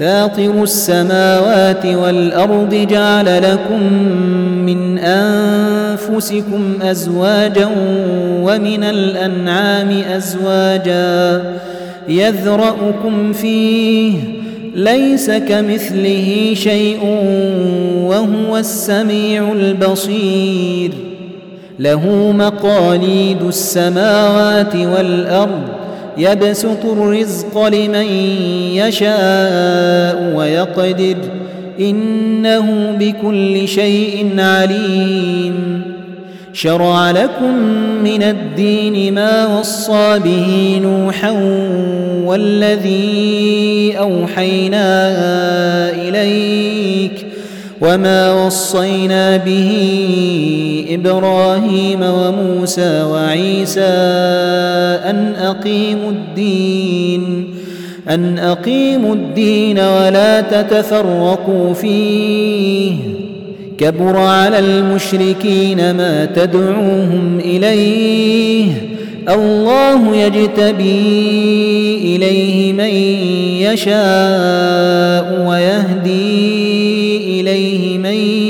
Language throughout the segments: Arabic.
فاطر السماوات والأرض جعل لكم من أنفسكم أزواجا ومن الأنعام أزواجا يذرأكم فيه ليس كمثله شيء وهو السميع البصير له مقاليد السماوات والأرض يبسط الرزق لمن يشاء ويقدر إنه بكل شيء عليم. شرع لكم من الدين ما وصى به نوحا والذي أوحينا إليك وما وصينا به إبراهيم وموسى وعيسى أن أقيموا الدين أن أقيموا الدين ولا تتفرقوا فيه. كبر على المشركين ما تدعوهم إليه. الله يجتبي إليه من يشاء ويهدي إليه من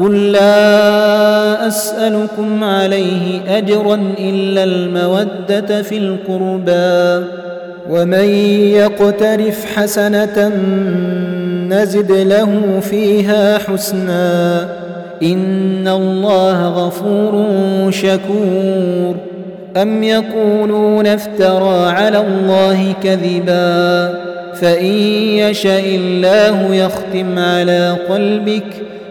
قل لا أسألكم عليه أجرا إلا المودة في القربى ومن يقترف حسنة نزد له فيها حسنا إن الله غفور شكور أم يقولون افترى على الله كذبا فإن يشاء الله يختم على قلبك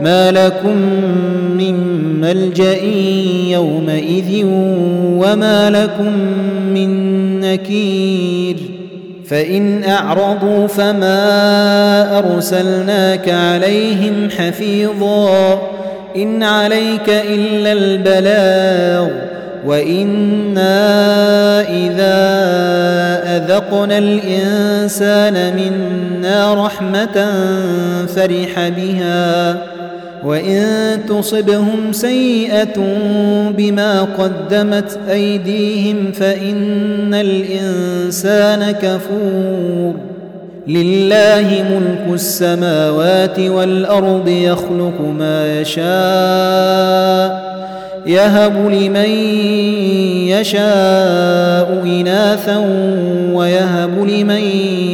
ما لكم من ملجأ يومئذ وما لكم من نكير فإن أعرضوا فما أرسلناك عليهم حفيظا إن عليك إلا البلاغ وإنا إذا أذقنا الإنسان منا رحمة فرح بها وإن تصبهم سيئة بما قدمت أيديهم فإن الإنسان كفور. لله ملك السماوات والأرض يخلق ما يشاء يهب لمن يشاء إناثا ويهب لمن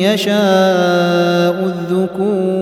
يشاء الذكور.